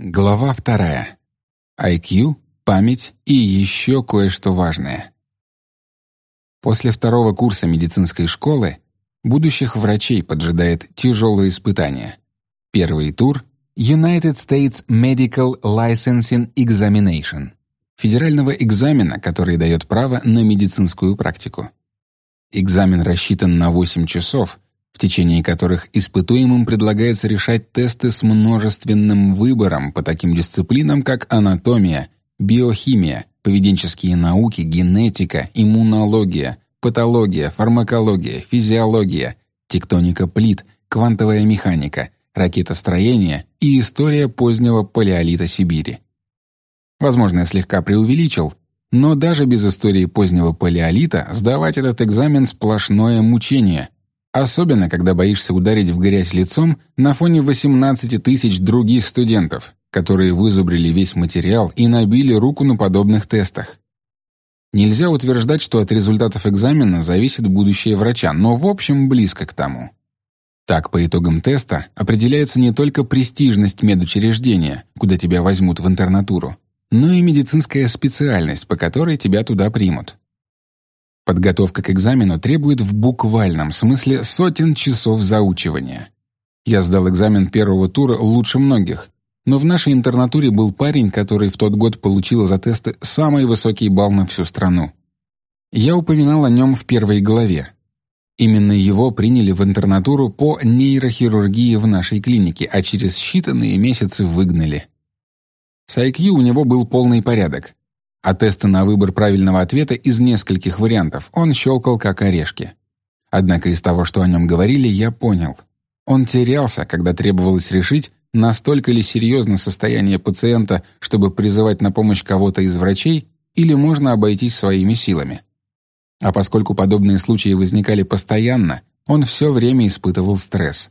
Глава вторая. IQ, память и еще кое-что важное. После второго курса медицинской школы будущих врачей поджидает тяжелое испытание. Первый тур — United States Medical Licensing Examination — федерального экзамена, который дает право на медицинскую практику. Экзамен рассчитан на 8 часов — в течение которых испытуемым предлагается решать тесты с множественным выбором по таким дисциплинам, как анатомия, биохимия, поведенческие науки, генетика, иммунология, патология, фармакология, физиология, тектоника плит, квантовая механика, ракетостроение и история позднего палеолита Сибири. Возможно, я слегка преувеличил, но даже без истории позднего палеолита сдавать этот экзамен сплошное мучение — Особенно, когда боишься ударить в грязь лицом на фоне 18 тысяч других студентов, которые вызубрили весь материал и набили руку на подобных тестах. Нельзя утверждать, что от результатов экзамена зависит будущее врача, но в общем близко к тому. Так, по итогам теста определяется не только престижность медучреждения, куда тебя возьмут в интернатуру, но и медицинская специальность, по которой тебя туда примут. Подготовка к экзамену требует в буквальном смысле сотен часов заучивания. Я сдал экзамен первого тура лучше многих, но в нашей интернатуре был парень, который в тот год получил за тесты самый высокий балл на всю страну. Я упоминал о нем в первой главе. Именно его приняли в интернатуру по нейрохирургии в нашей клинике, а через считанные месяцы выгнали. С IQ у него был полный порядок а тесты на выбор правильного ответа из нескольких вариантов он щелкал как орешки. Однако из того, что о нем говорили, я понял. Он терялся, когда требовалось решить, настолько ли серьезно состояние пациента, чтобы призывать на помощь кого-то из врачей, или можно обойтись своими силами. А поскольку подобные случаи возникали постоянно, он все время испытывал стресс.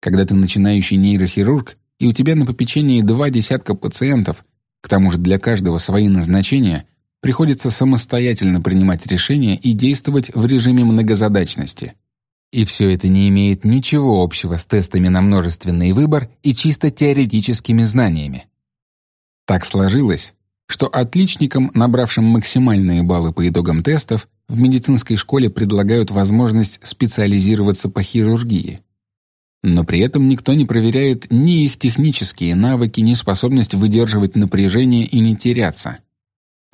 Когда ты начинающий нейрохирург, и у тебя на попечении два десятка пациентов, к тому же для каждого свои назначения, приходится самостоятельно принимать решения и действовать в режиме многозадачности. И все это не имеет ничего общего с тестами на множественный выбор и чисто теоретическими знаниями. Так сложилось, что отличникам, набравшим максимальные баллы по итогам тестов, в медицинской школе предлагают возможность специализироваться по хирургии. Но при этом никто не проверяет ни их технические навыки, ни способность выдерживать напряжение и не теряться.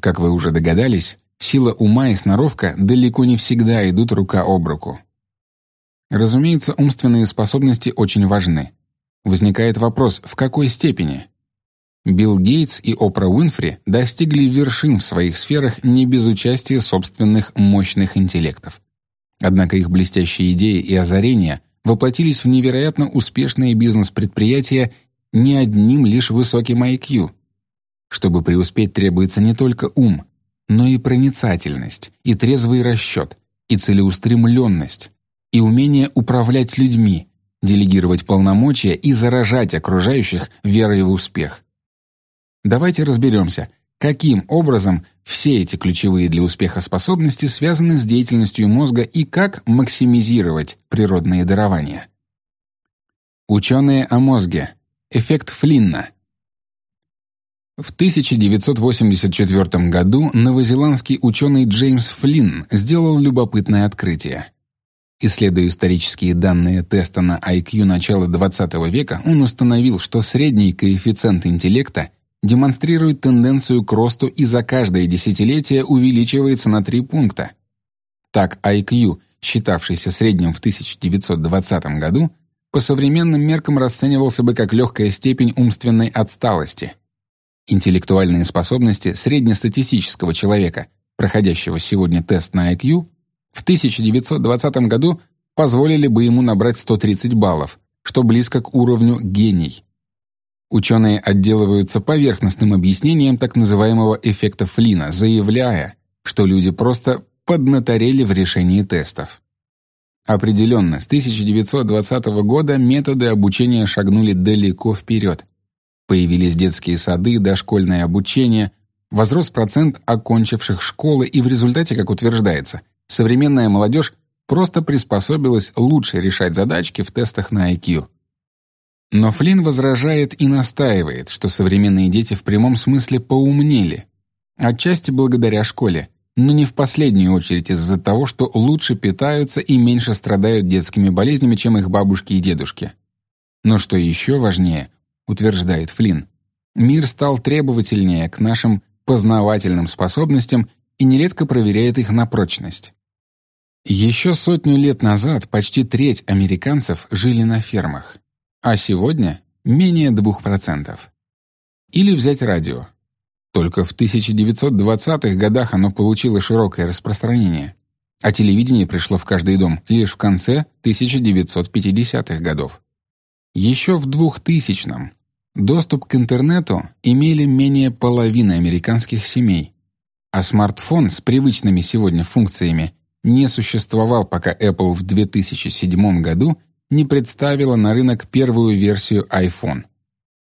Как вы уже догадались, сила ума и сноровка далеко не всегда идут рука об руку. Разумеется, умственные способности очень важны. Возникает вопрос, в какой степени? Билл Гейтс и Опра Уинфри достигли вершин в своих сферах не без участия собственных мощных интеллектов. Однако их блестящие идеи и озарения воплотились в невероятно успешные бизнес-предприятия не одним лишь высоким IQ. Чтобы преуспеть, требуется не только ум, но и проницательность, и трезвый расчет, и целеустремленность, и умение управлять людьми, делегировать полномочия и заражать окружающих верой в успех. Давайте разберемся, каким образом все эти ключевые для успеха способности связаны с деятельностью мозга и как максимизировать природные дарования. Ученые о мозге. Эффект Флинна. В 1984 году новозеландский ученый Джеймс Флинн сделал любопытное открытие. Исследуя исторические данные теста на IQ начала XX века, он установил, что средний коэффициент интеллекта демонстрирует тенденцию к росту и за каждое десятилетие увеличивается на 3 пункта. Так IQ, считавшийся средним в 1920 году, по современным меркам расценивался бы как легкая степень умственной отсталости. Интеллектуальные способности среднестатистического человека, проходящего сегодня тест на IQ, в 1920 году позволили бы ему набрать 130 баллов, что близко к уровню гений. Ученые отделываются поверхностным объяснением так называемого эффекта Флина, заявляя, что люди просто поднаторели в решении тестов. Определенно, с 1920 года методы обучения шагнули далеко вперед. Появились детские сады, дошкольное обучение, возрос процент окончивших школы, и в результате, как утверждается, современная молодежь просто приспособилась лучше решать задачки в тестах на IQ. Но Флинн возражает и настаивает, что современные дети в прямом смысле поумнели, отчасти благодаря школе, но не в последнюю очередь из-за того, что лучше питаются и меньше страдают детскими болезнями, чем их бабушки и дедушки. Но что еще важнее, утверждает Флинн, мир стал требовательнее к нашим познавательным способностям и нередко проверяет их на прочность. Еще сотню лет назад почти треть американцев жили на фермах а сегодня менее 2%. Или взять радио. Только в 1920-х годах оно получило широкое распространение, а телевидение пришло в каждый дом лишь в конце 1950-х годов. Еще в 2000-м доступ к интернету имели менее половины американских семей, а смартфон с привычными сегодня функциями не существовал, пока Apple в 2007 году не представила на рынок первую версию iPhone.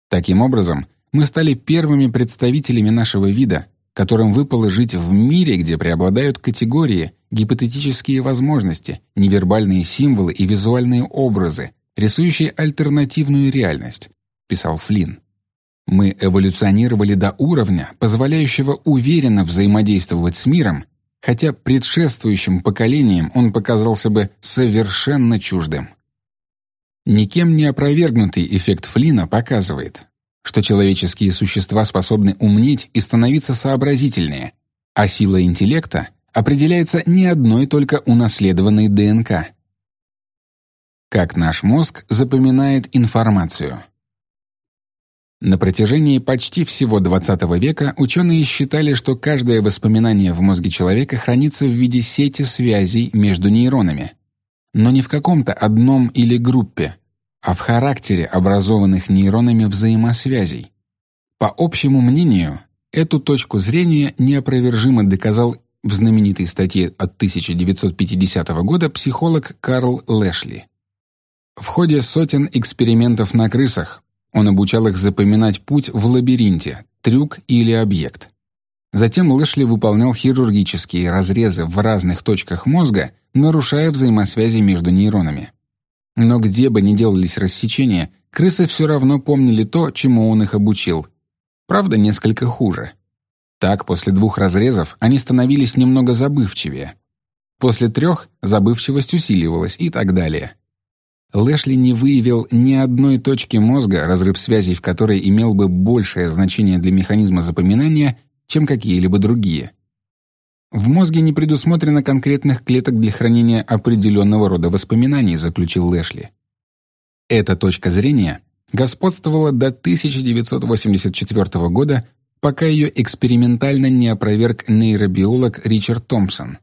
Таким образом, мы стали первыми представителями нашего вида, которым выпало жить в мире, где преобладают категории, гипотетические возможности, невербальные символы и визуальные образы, рисующие альтернативную реальность, писал Флинн. Мы эволюционировали до уровня, позволяющего уверенно взаимодействовать с миром, хотя предшествующим поколениям он показался бы совершенно чуждым. Никем не опровергнутый эффект Флина показывает, что человеческие существа способны умнеть и становиться сообразительнее, а сила интеллекта определяется не одной только унаследованной ДНК. Как наш мозг запоминает информацию? На протяжении почти всего XX века ученые считали, что каждое воспоминание в мозге человека хранится в виде сети связей между нейронами но не в каком-то одном или группе, а в характере образованных нейронами взаимосвязей. По общему мнению, эту точку зрения неопровержимо доказал в знаменитой статье от 1950 года психолог Карл Лэшли. В ходе сотен экспериментов на крысах он обучал их запоминать путь в лабиринте, трюк или объект. Затем Лэшли выполнял хирургические разрезы в разных точках мозга, нарушая взаимосвязи между нейронами. Но где бы ни делались рассечения, крысы все равно помнили то, чему он их обучил. Правда, несколько хуже. Так, после двух разрезов они становились немного забывчивее. После трех забывчивость усиливалась и так далее. Лэшли не выявил ни одной точки мозга, разрыв связей в которой имел бы большее значение для механизма запоминания, чем какие-либо другие. В мозге не предусмотрено конкретных клеток для хранения определенного рода воспоминаний, заключил Лэшли. Эта точка зрения господствовала до 1984 года, пока ее экспериментально не опроверг нейробиолог Ричард Томпсон.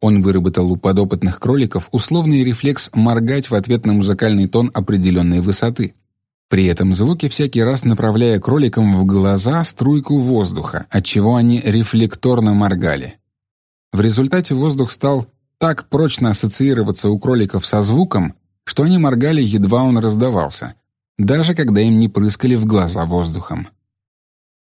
Он выработал у подопытных кроликов условный рефлекс моргать в ответ на музыкальный тон определенной высоты — при этом звуки всякий раз направляя кроликам в глаза струйку воздуха, от чего они рефлекторно моргали. В результате воздух стал так прочно ассоциироваться у кроликов со звуком, что они моргали едва он раздавался, даже когда им не прыскали в глаза воздухом.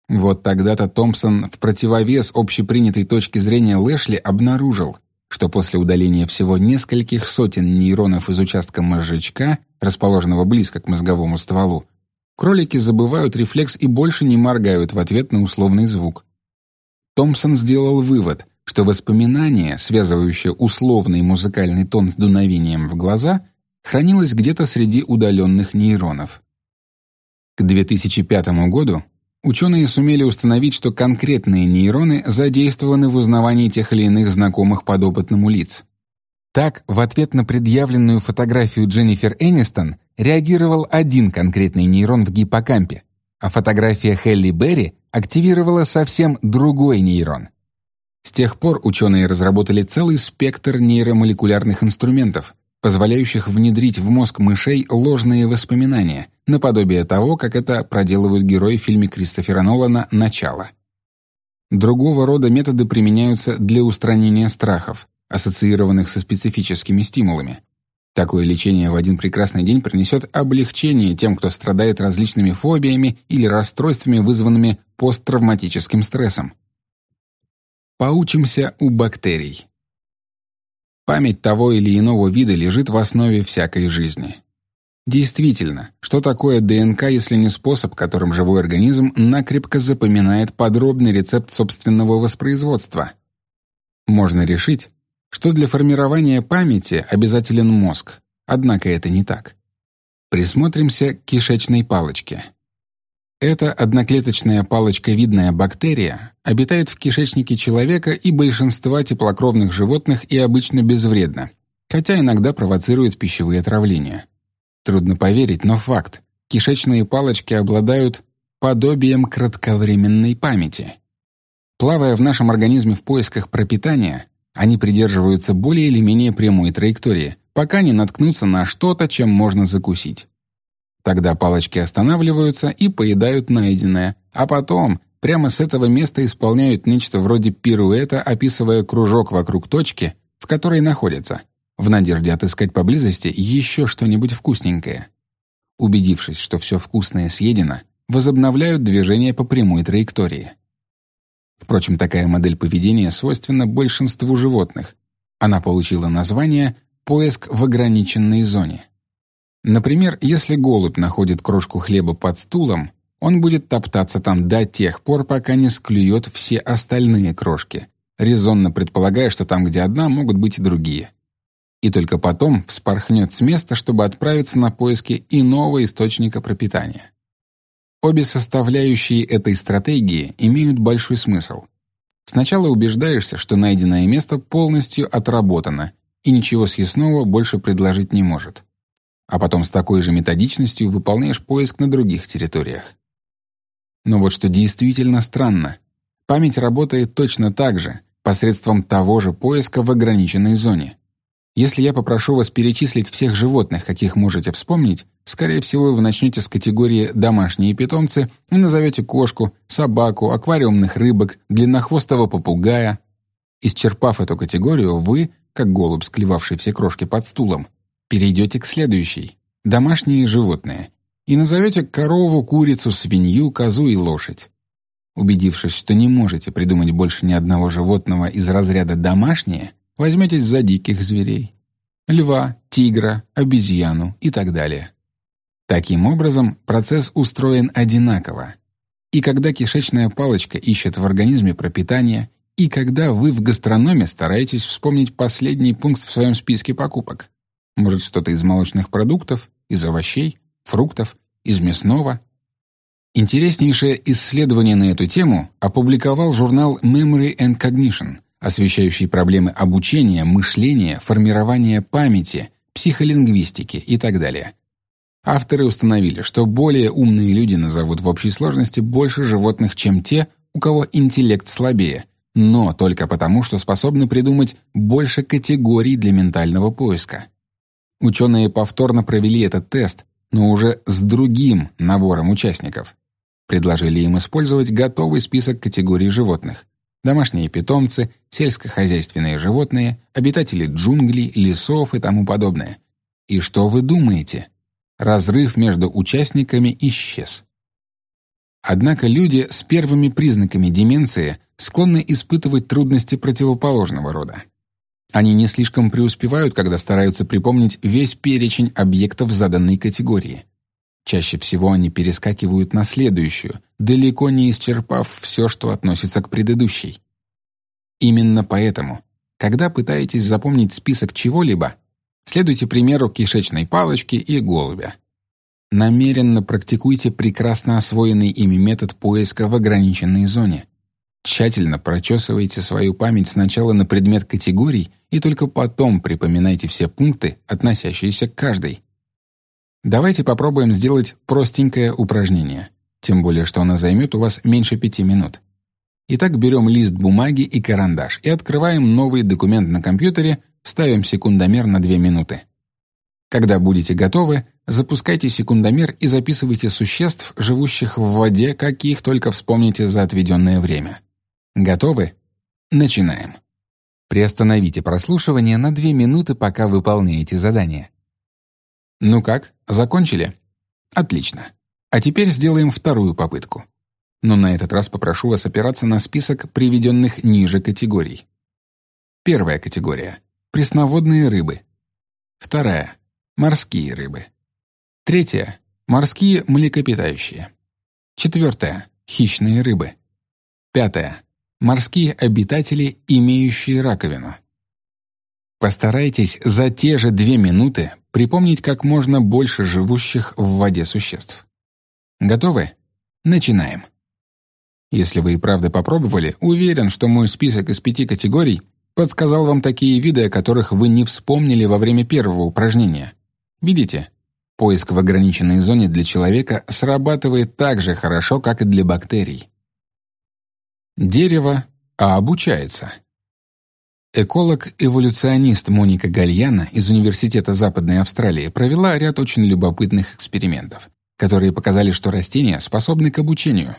Вот тогда-то Томпсон в противовес общепринятой точке зрения Лэшли обнаружил, что после удаления всего нескольких сотен нейронов из участка мозжечка, расположенного близко к мозговому стволу, кролики забывают рефлекс и больше не моргают в ответ на условный звук. Томпсон сделал вывод, что воспоминание, связывающее условный музыкальный тон с дуновением в глаза, хранилось где-то среди удаленных нейронов. К 2005 году Ученые сумели установить, что конкретные нейроны задействованы в узнавании тех или иных знакомых подопытному лиц. Так, в ответ на предъявленную фотографию Дженнифер Энистон реагировал один конкретный нейрон в гиппокампе, а фотография Хелли Берри активировала совсем другой нейрон. С тех пор ученые разработали целый спектр нейромолекулярных инструментов, позволяющих внедрить в мозг мышей ложные воспоминания, наподобие того, как это проделывают герои в фильме Кристофера Нолана «Начало». Другого рода методы применяются для устранения страхов, ассоциированных со специфическими стимулами. Такое лечение в один прекрасный день принесет облегчение тем, кто страдает различными фобиями или расстройствами, вызванными посттравматическим стрессом. Поучимся у бактерий. Память того или иного вида лежит в основе всякой жизни. Действительно, что такое ДНК, если не способ, которым живой организм накрепко запоминает подробный рецепт собственного воспроизводства? Можно решить, что для формирования памяти обязателен мозг, однако это не так. Присмотримся к кишечной палочке. Эта одноклеточная палочковидная бактерия обитает в кишечнике человека и большинства теплокровных животных и обычно безвредна, хотя иногда провоцирует пищевые отравления. Трудно поверить, но факт. Кишечные палочки обладают подобием кратковременной памяти. Плавая в нашем организме в поисках пропитания, они придерживаются более или менее прямой траектории, пока не наткнутся на что-то, чем можно закусить. Тогда палочки останавливаются и поедают найденное, а потом прямо с этого места исполняют нечто вроде пируэта, описывая кружок вокруг точки, в которой находятся, в надежде отыскать поблизости еще что-нибудь вкусненькое. Убедившись, что все вкусное съедено, возобновляют движение по прямой траектории. Впрочем, такая модель поведения свойственна большинству животных. Она получила название «поиск в ограниченной зоне». Например, если голубь находит крошку хлеба под стулом, он будет топтаться там до тех пор, пока не склюет все остальные крошки, резонно предполагая, что там, где одна, могут быть и другие. И только потом вспорхнет с места, чтобы отправиться на поиски иного источника пропитания. Обе составляющие этой стратегии имеют большой смысл. Сначала убеждаешься, что найденное место полностью отработано и ничего съестного больше предложить не может а потом с такой же методичностью выполняешь поиск на других территориях. Но вот что действительно странно. Память работает точно так же, посредством того же поиска в ограниченной зоне. Если я попрошу вас перечислить всех животных, каких можете вспомнить, скорее всего, вы начнете с категории «домашние питомцы» и назовете кошку, собаку, аквариумных рыбок, длиннохвостого попугая. Исчерпав эту категорию, вы, как голубь, склевавший все крошки под стулом, перейдете к следующей — домашние животные, и назовете корову, курицу, свинью, козу и лошадь. Убедившись, что не можете придумать больше ни одного животного из разряда «домашние», возьметесь за диких зверей — льва, тигра, обезьяну и так далее. Таким образом, процесс устроен одинаково. И когда кишечная палочка ищет в организме пропитание, и когда вы в гастрономе стараетесь вспомнить последний пункт в своем списке покупок. Может, что-то из молочных продуктов, из овощей, фруктов, из мясного? Интереснейшее исследование на эту тему опубликовал журнал Memory and Cognition, освещающий проблемы обучения, мышления, формирования памяти, психолингвистики и так далее. Авторы установили, что более умные люди назовут в общей сложности больше животных, чем те, у кого интеллект слабее, но только потому, что способны придумать больше категорий для ментального поиска. Ученые повторно провели этот тест, но уже с другим набором участников. Предложили им использовать готовый список категорий животных. Домашние питомцы, сельскохозяйственные животные, обитатели джунглей, лесов и тому подобное. И что вы думаете? Разрыв между участниками исчез. Однако люди с первыми признаками деменции склонны испытывать трудности противоположного рода. Они не слишком преуспевают, когда стараются припомнить весь перечень объектов заданной категории. Чаще всего они перескакивают на следующую, далеко не исчерпав все, что относится к предыдущей. Именно поэтому, когда пытаетесь запомнить список чего-либо, следуйте примеру кишечной палочки и голубя. Намеренно практикуйте прекрасно освоенный ими метод поиска в ограниченной зоне. Тщательно прочесывайте свою память сначала на предмет категорий и только потом припоминайте все пункты, относящиеся к каждой. Давайте попробуем сделать простенькое упражнение, тем более что оно займет у вас меньше пяти минут. Итак, берем лист бумаги и карандаш и открываем новый документ на компьютере, ставим секундомер на 2 минуты. Когда будете готовы, запускайте секундомер и записывайте существ, живущих в воде, каких только вспомните за отведенное время. Готовы? Начинаем. Приостановите прослушивание на 2 минуты, пока выполняете задание. Ну как, закончили? Отлично. А теперь сделаем вторую попытку. Но на этот раз попрошу вас опираться на список приведенных ниже категорий. Первая категория — пресноводные рыбы. Вторая — морские рыбы. Третье — морские млекопитающие. Четвертое — хищные рыбы. Пятое — морские обитатели, имеющие раковину. Постарайтесь за те же две минуты припомнить как можно больше живущих в воде существ. Готовы? Начинаем. Если вы и правда попробовали, уверен, что мой список из пяти категорий подсказал вам такие виды, о которых вы не вспомнили во время первого упражнения. Видите? Поиск в ограниченной зоне для человека срабатывает так же хорошо, как и для бактерий. Дерево, а обучается. Эколог-эволюционист Моника Гальяна из Университета Западной Австралии провела ряд очень любопытных экспериментов, которые показали, что растения способны к обучению.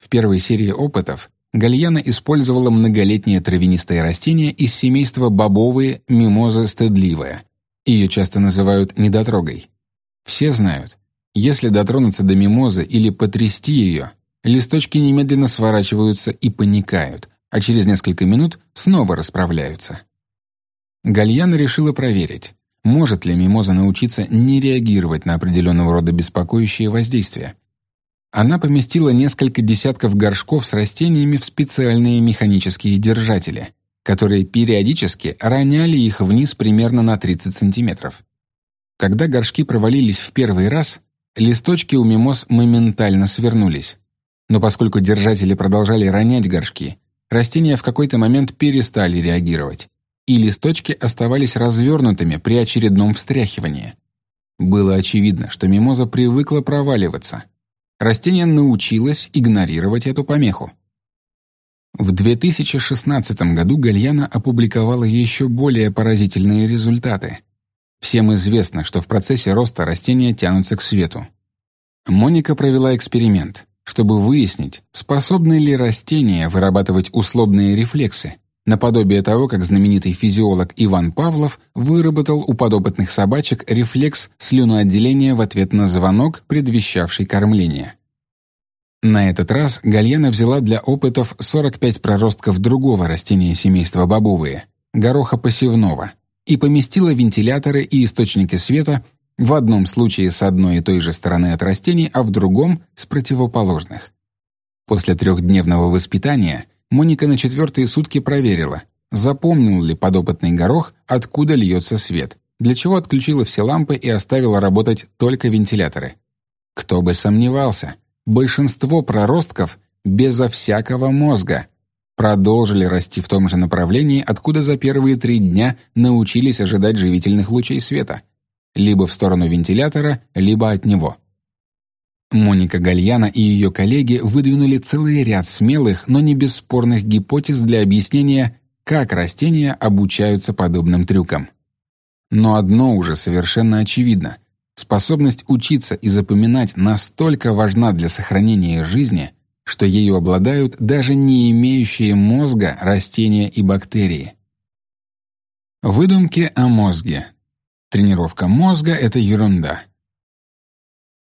В первой серии опытов Гальяна использовала многолетнее травянистое растение из семейства бобовые мимоза стыдливая. Ее часто называют недотрогой. Все знают, если дотронуться до мимозы или потрясти ее, листочки немедленно сворачиваются и паникают, а через несколько минут снова расправляются. Гальяна решила проверить, может ли мимоза научиться не реагировать на определенного рода беспокоящие воздействия. Она поместила несколько десятков горшков с растениями в специальные механические держатели, которые периодически роняли их вниз примерно на 30 сантиметров. Когда горшки провалились в первый раз, листочки у мимоз моментально свернулись. Но поскольку держатели продолжали ронять горшки, растения в какой-то момент перестали реагировать, и листочки оставались развернутыми при очередном встряхивании. Было очевидно, что мимоза привыкла проваливаться — растение научилось игнорировать эту помеху. В 2016 году Гальяна опубликовала еще более поразительные результаты. Всем известно, что в процессе роста растения тянутся к свету. Моника провела эксперимент, чтобы выяснить, способны ли растения вырабатывать условные рефлексы, наподобие того, как знаменитый физиолог Иван Павлов выработал у подопытных собачек рефлекс слюноотделения в ответ на звонок, предвещавший кормление. На этот раз Гальяна взяла для опытов 45 проростков другого растения семейства бобовые — гороха посевного, и поместила вентиляторы и источники света в одном случае с одной и той же стороны от растений, а в другом — с противоположных. После трехдневного воспитания Моника на четвертые сутки проверила, запомнил ли подопытный горох, откуда льется свет, для чего отключила все лампы и оставила работать только вентиляторы. Кто бы сомневался, большинство проростков безо всякого мозга продолжили расти в том же направлении, откуда за первые три дня научились ожидать живительных лучей света, либо в сторону вентилятора, либо от него. Моника Гальяна и ее коллеги выдвинули целый ряд смелых, но не бесспорных гипотез для объяснения, как растения обучаются подобным трюкам. Но одно уже совершенно очевидно. Способность учиться и запоминать настолько важна для сохранения жизни, что ею обладают даже не имеющие мозга растения и бактерии. Выдумки о мозге. Тренировка мозга — это ерунда.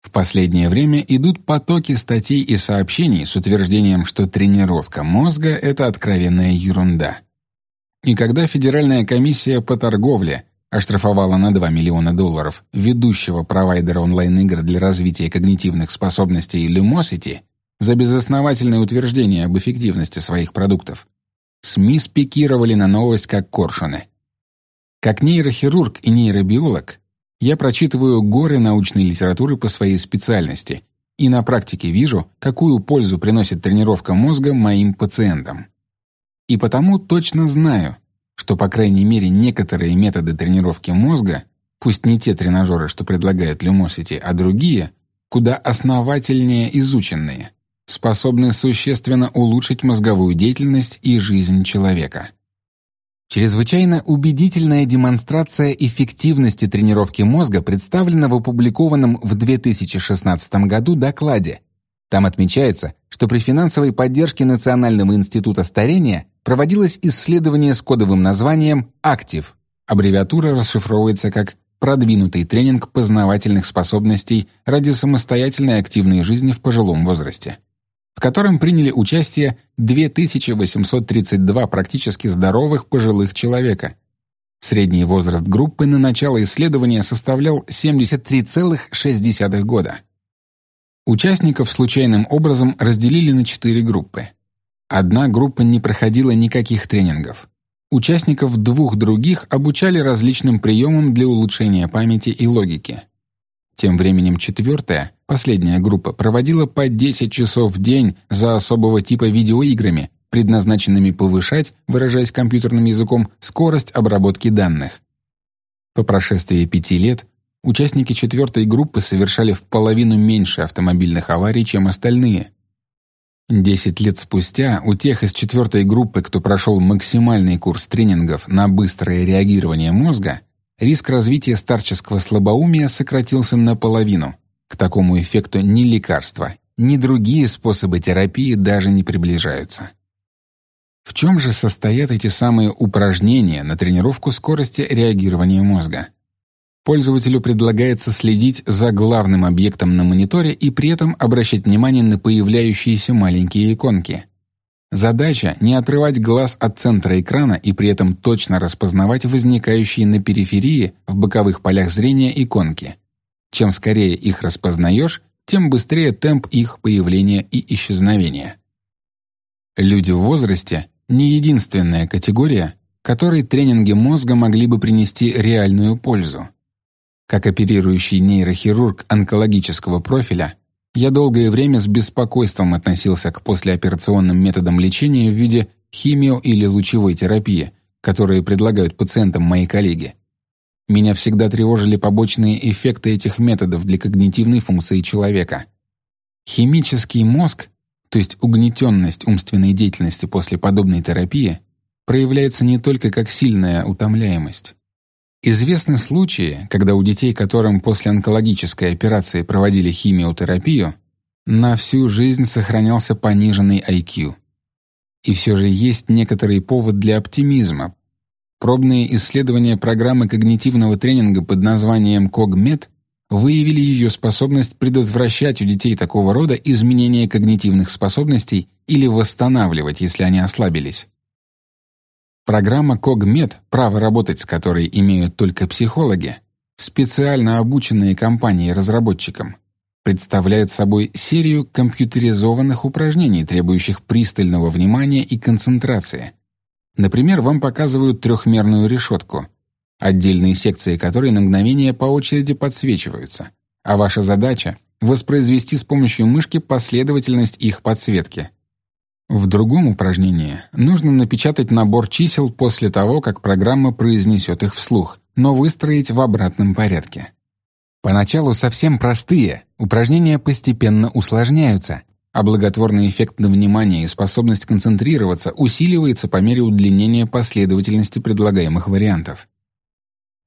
В последнее время идут потоки статей и сообщений с утверждением, что тренировка мозга — это откровенная ерунда. И когда Федеральная комиссия по торговле оштрафовала на 2 миллиона долларов ведущего провайдера онлайн-игр для развития когнитивных способностей Lumosity за безосновательное утверждение об эффективности своих продуктов, СМИ спикировали на новость как коршуны. Как нейрохирург и нейробиолог, я прочитываю горы научной литературы по своей специальности и на практике вижу, какую пользу приносит тренировка мозга моим пациентам. И потому точно знаю, что, по крайней мере, некоторые методы тренировки мозга, пусть не те тренажеры, что предлагает Lumosity, а другие, куда основательнее изученные, способны существенно улучшить мозговую деятельность и жизнь человека. Чрезвычайно убедительная демонстрация эффективности тренировки мозга представлена в опубликованном в 2016 году докладе. Там отмечается, что при финансовой поддержке Национального института старения проводилось исследование с кодовым названием «Актив». Аббревиатура расшифровывается как «Продвинутый тренинг познавательных способностей ради самостоятельной активной жизни в пожилом возрасте» в котором приняли участие 2832 практически здоровых пожилых человека. Средний возраст группы на начало исследования составлял 73,6 года. Участников случайным образом разделили на четыре группы. Одна группа не проходила никаких тренингов. Участников двух других обучали различным приемам для улучшения памяти и логики. Тем временем четвертая, последняя группа, проводила по 10 часов в день за особого типа видеоиграми, предназначенными повышать, выражаясь компьютерным языком, скорость обработки данных. По прошествии пяти лет участники четвертой группы совершали в половину меньше автомобильных аварий, чем остальные. Десять лет спустя у тех из четвертой группы, кто прошел максимальный курс тренингов на быстрое реагирование мозга, риск развития старческого слабоумия сократился наполовину. К такому эффекту ни лекарства, ни другие способы терапии даже не приближаются. В чем же состоят эти самые упражнения на тренировку скорости реагирования мозга? Пользователю предлагается следить за главным объектом на мониторе и при этом обращать внимание на появляющиеся маленькие иконки. Задача — не отрывать глаз от центра экрана и при этом точно распознавать возникающие на периферии в боковых полях зрения иконки. Чем скорее их распознаешь, тем быстрее темп их появления и исчезновения. Люди в возрасте не единственная категория, которой тренинги мозга могли бы принести реальную пользу. Как оперирующий нейрохирург онкологического профиля, я долгое время с беспокойством относился к послеоперационным методам лечения в виде химио- или лучевой терапии, которые предлагают пациентам мои коллеги. Меня всегда тревожили побочные эффекты этих методов для когнитивной функции человека. Химический мозг то есть угнетенность умственной деятельности после подобной терапии, проявляется не только как сильная утомляемость. Известны случаи, когда у детей, которым после онкологической операции проводили химиотерапию, на всю жизнь сохранялся пониженный IQ. И все же есть некоторый повод для оптимизма. Пробные исследования программы когнитивного тренинга под названием CogMed выявили ее способность предотвращать у детей такого рода изменения когнитивных способностей или восстанавливать, если они ослабились. Программа CogMed, право работать с которой имеют только психологи, специально обученные компанией-разработчикам, представляет собой серию компьютеризованных упражнений, требующих пристального внимания и концентрации. Например, вам показывают трехмерную решетку — отдельные секции которой на мгновение по очереди подсвечиваются, а ваша задача — воспроизвести с помощью мышки последовательность их подсветки. В другом упражнении нужно напечатать набор чисел после того, как программа произнесет их вслух, но выстроить в обратном порядке. Поначалу совсем простые, упражнения постепенно усложняются, а благотворный эффект на внимание и способность концентрироваться усиливается по мере удлинения последовательности предлагаемых вариантов.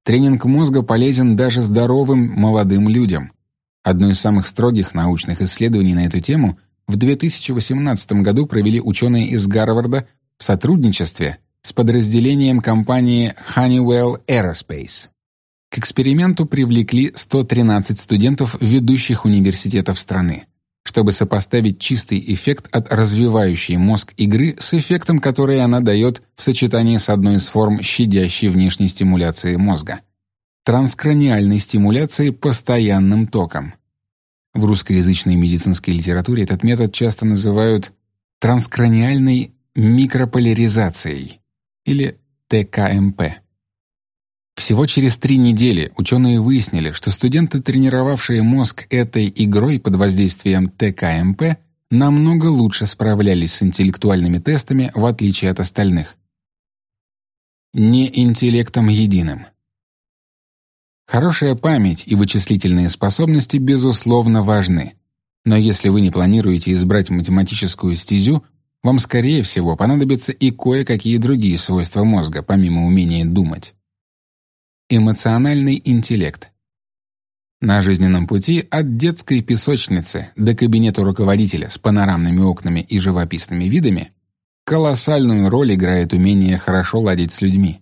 Тренинг мозга полезен даже здоровым молодым людям. Одно из самых строгих научных исследований на эту тему в 2018 году провели ученые из Гарварда в сотрудничестве с подразделением компании Honeywell Aerospace. К эксперименту привлекли 113 студентов ведущих университетов страны, чтобы сопоставить чистый эффект от развивающей мозг игры с эффектом, который она дает в сочетании с одной из форм щадящей внешней стимуляции мозга — транскраниальной стимуляции постоянным током. В русскоязычной медицинской литературе этот метод часто называют транскраниальной микрополяризацией или ТКМП. Всего через три недели ученые выяснили, что студенты, тренировавшие мозг этой игрой под воздействием ТКМП, намного лучше справлялись с интеллектуальными тестами, в отличие от остальных. Не интеллектом единым. Хорошая память и вычислительные способности, безусловно, важны. Но если вы не планируете избрать математическую стезю, вам, скорее всего, понадобятся и кое-какие другие свойства мозга, помимо умения думать. Эмоциональный интеллект. На жизненном пути от детской песочницы до кабинета руководителя с панорамными окнами и живописными видами колоссальную роль играет умение хорошо ладить с людьми.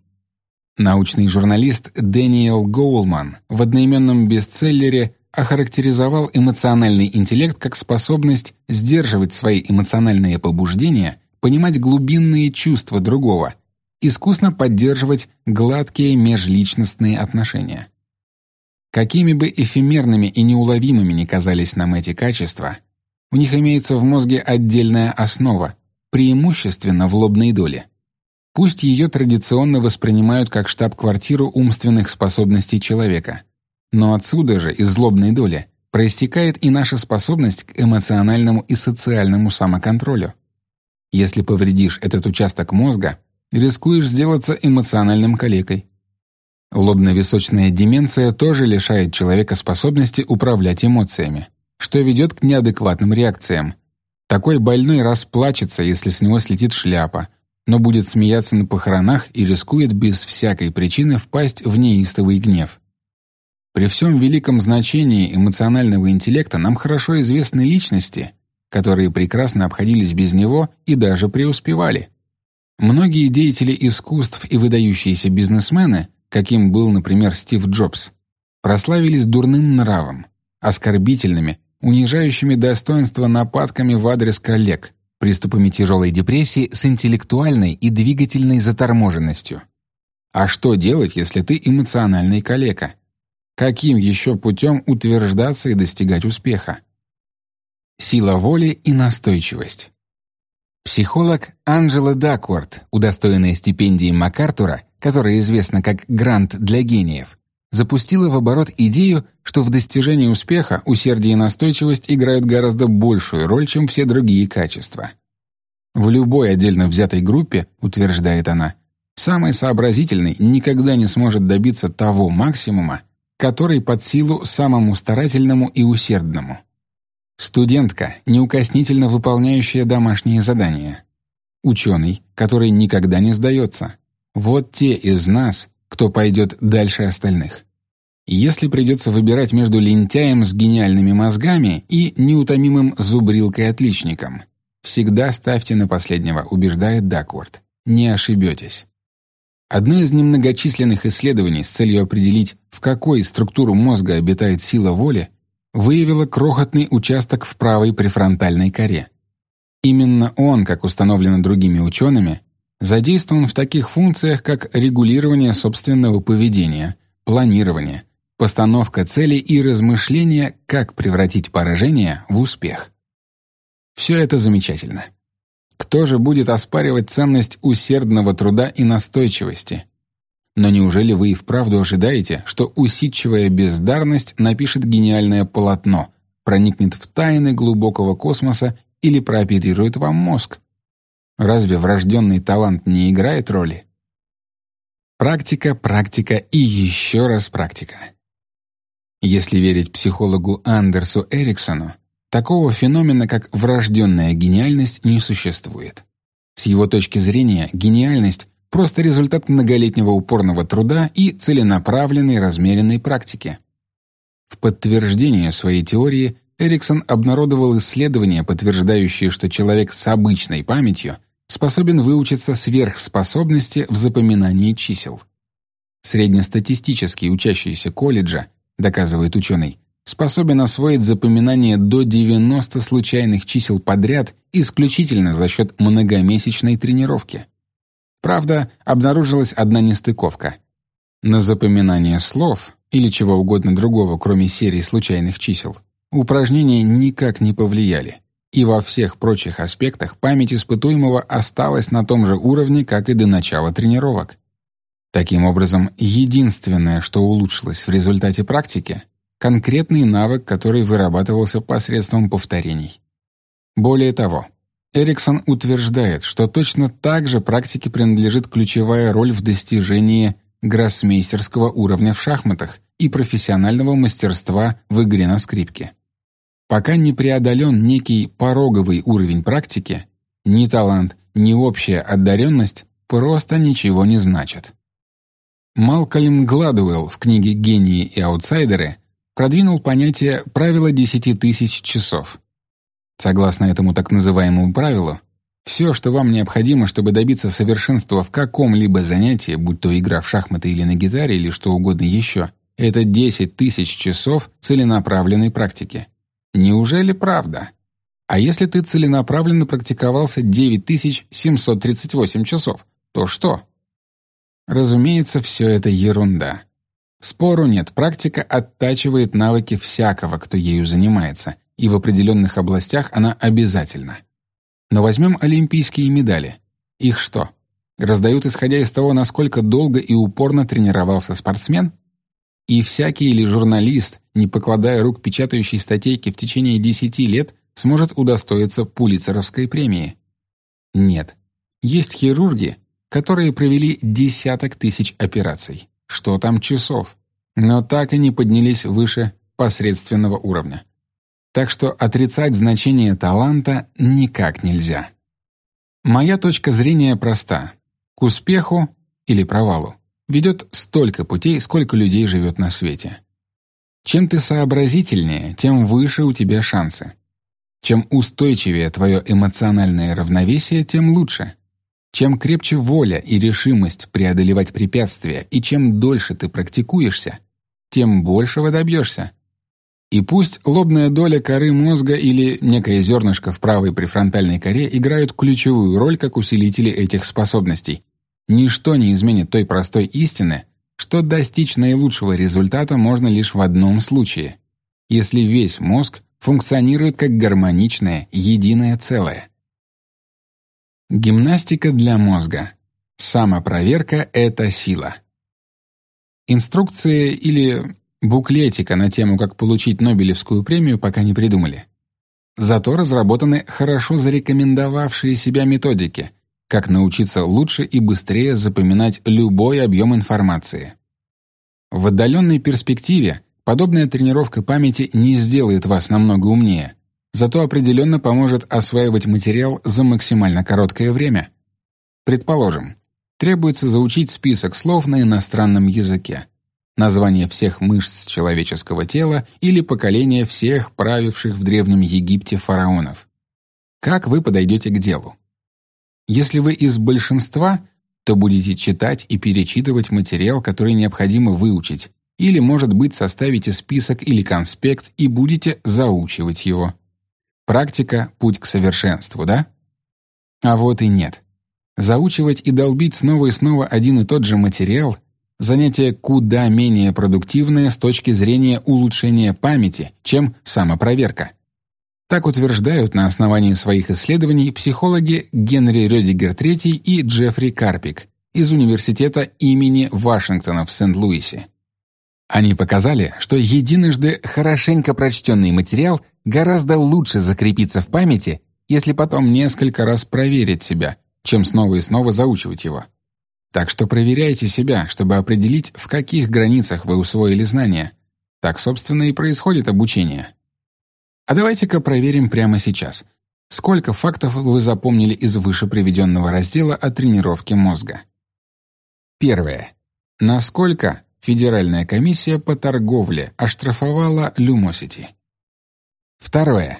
Научный журналист Дэниел Гоулман в одноименном бестселлере охарактеризовал эмоциональный интеллект как способность сдерживать свои эмоциональные побуждения, понимать глубинные чувства другого искусно поддерживать гладкие межличностные отношения. Какими бы эфемерными и неуловимыми ни казались нам эти качества, у них имеется в мозге отдельная основа, преимущественно в лобной доле. Пусть ее традиционно воспринимают как штаб-квартиру умственных способностей человека, но отсюда же, из злобной доли, проистекает и наша способность к эмоциональному и социальному самоконтролю. Если повредишь этот участок мозга, рискуешь сделаться эмоциональным калекой. Лобно-височная деменция тоже лишает человека способности управлять эмоциями, что ведет к неадекватным реакциям. Такой больной расплачется, если с него слетит шляпа, но будет смеяться на похоронах и рискует без всякой причины впасть в неистовый гнев. При всем великом значении эмоционального интеллекта нам хорошо известны личности, которые прекрасно обходились без него и даже преуспевали. Многие деятели искусств и выдающиеся бизнесмены, каким был, например, Стив Джобс, прославились дурным нравом, оскорбительными, унижающими достоинство нападками в адрес коллег, приступами тяжелой депрессии с интеллектуальной и двигательной заторможенностью. А что делать, если ты эмоциональный калека? Каким еще путем утверждаться и достигать успеха? Сила воли и настойчивость. Психолог Анджела Дакворт, удостоенная стипендии МакАртура, которая известна как грант для гениев, запустила в оборот идею, что в достижении успеха усердие и настойчивость играют гораздо большую роль, чем все другие качества. В любой отдельно взятой группе, утверждает она, самый сообразительный никогда не сможет добиться того максимума, который под силу самому старательному и усердному. Студентка, неукоснительно выполняющая домашние задания. Ученый, который никогда не сдается. Вот те из нас, кто пойдет дальше остальных. Если придется выбирать между лентяем с гениальными мозгами и неутомимым зубрилкой-отличником, всегда ставьте на последнего, убеждает Дакворд. Не ошибетесь. Одно из немногочисленных исследований с целью определить, в какой структуру мозга обитает сила воли, выявило крохотный участок в правой префронтальной коре. Именно он, как установлено другими учеными, задействован в таких функциях, как регулирование собственного поведения, планирование, постановка целей и размышления, как превратить поражение в успех. Все это замечательно. Кто же будет оспаривать ценность усердного труда и настойчивости? Но неужели вы и вправду ожидаете, что усидчивая бездарность напишет гениальное полотно, проникнет в тайны глубокого космоса или прооперирует вам мозг? Разве врожденный талант не играет роли? Практика, практика и еще раз практика. Если верить психологу Андерсу Эриксону, Такого феномена, как врожденная гениальность, не существует. С его точки зрения, гениальность — просто результат многолетнего упорного труда и целенаправленной размеренной практики. В подтверждение своей теории Эриксон обнародовал исследования, подтверждающие, что человек с обычной памятью способен выучиться сверхспособности в запоминании чисел. Среднестатистический учащийся колледжа, доказывает ученый, способен освоить запоминание до 90 случайных чисел подряд исключительно за счет многомесячной тренировки. Правда, обнаружилась одна нестыковка. На запоминание слов или чего угодно другого, кроме серии случайных чисел, упражнения никак не повлияли, и во всех прочих аспектах память испытуемого осталась на том же уровне, как и до начала тренировок. Таким образом, единственное, что улучшилось в результате практики, конкретный навык, который вырабатывался посредством повторений. Более того, Эриксон утверждает, что точно так же практике принадлежит ключевая роль в достижении гроссмейстерского уровня в шахматах и профессионального мастерства в игре на скрипке. Пока не преодолен некий пороговый уровень практики, ни талант, ни общая одаренность просто ничего не значат. Малкольм Гладуэлл в книге «Гении и аутсайдеры» продвинул понятие «правило десяти тысяч часов». Согласно этому так называемому правилу, все, что вам необходимо, чтобы добиться совершенства в каком-либо занятии, будь то игра в шахматы или на гитаре или что угодно еще, это 10 тысяч часов целенаправленной практики. Неужели правда? А если ты целенаправленно практиковался 9738 часов, то что? Разумеется, все это ерунда. Спору нет, практика оттачивает навыки всякого, кто ею занимается, и в определенных областях она обязательна. Но возьмем олимпийские медали. Их что? Раздают исходя из того, насколько долго и упорно тренировался спортсмен? И всякий или журналист, не покладая рук печатающей статейки в течение 10 лет, сможет удостоиться Пулицеровской премии? Нет. Есть хирурги, которые провели десяток тысяч операций. Что там часов? Но так и не поднялись выше посредственного уровня. Так что отрицать значение таланта никак нельзя. Моя точка зрения проста. К успеху или провалу ведет столько путей, сколько людей живет на свете. Чем ты сообразительнее, тем выше у тебя шансы. Чем устойчивее твое эмоциональное равновесие, тем лучше. Чем крепче воля и решимость преодолевать препятствия, и чем дольше ты практикуешься, тем большего добьешься. И пусть лобная доля коры мозга или некое зернышко в правой префронтальной коре играют ключевую роль как усилители этих способностей, ничто не изменит той простой истины, что достичь наилучшего результата можно лишь в одном случае, если весь мозг функционирует как гармоничное, единое целое. Гимнастика для мозга. Самопроверка — это сила. Инструкции или буклетика на тему, как получить Нобелевскую премию, пока не придумали. Зато разработаны хорошо зарекомендовавшие себя методики, как научиться лучше и быстрее запоминать любой объем информации. В отдаленной перспективе подобная тренировка памяти не сделает вас намного умнее, зато определенно поможет осваивать материал за максимально короткое время. Предположим, требуется заучить список слов на иностранном языке, название всех мышц человеческого тела или поколение всех правивших в Древнем Египте фараонов. Как вы подойдете к делу? Если вы из большинства, то будете читать и перечитывать материал, который необходимо выучить, или, может быть, составите список или конспект и будете заучивать его. Практика — путь к совершенству, да? А вот и нет. Заучивать и долбить снова и снова один и тот же материал — занятие куда менее продуктивное с точки зрения улучшения памяти, чем самопроверка. Так утверждают на основании своих исследований психологи Генри Рёдигер III и Джеффри Карпик из Университета имени Вашингтона в Сент-Луисе. Они показали, что единожды хорошенько прочтенный материал гораздо лучше закрепиться в памяти, если потом несколько раз проверить себя, чем снова и снова заучивать его. Так что проверяйте себя, чтобы определить, в каких границах вы усвоили знания. Так, собственно, и происходит обучение. А давайте-ка проверим прямо сейчас. Сколько фактов вы запомнили из выше приведенного раздела о тренировке мозга? Первое. Насколько Федеральная комиссия по торговле оштрафовала Lumosity. Второе.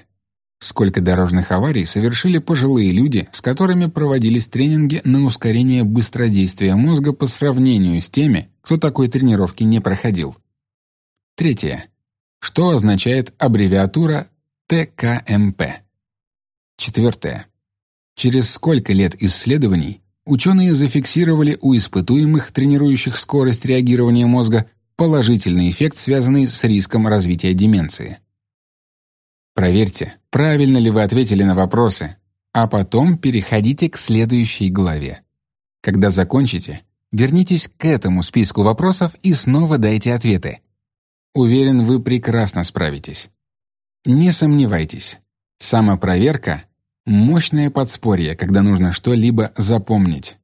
Сколько дорожных аварий совершили пожилые люди, с которыми проводились тренинги на ускорение быстродействия мозга по сравнению с теми, кто такой тренировки не проходил? Третье. Что означает аббревиатура ТКМП? Четвертое. Через сколько лет исследований ученые зафиксировали у испытуемых, тренирующих скорость реагирования мозга, положительный эффект, связанный с риском развития деменции? Проверьте, правильно ли вы ответили на вопросы, а потом переходите к следующей главе. Когда закончите, вернитесь к этому списку вопросов и снова дайте ответы. Уверен, вы прекрасно справитесь. Не сомневайтесь. Самопроверка — мощное подспорье, когда нужно что-либо запомнить.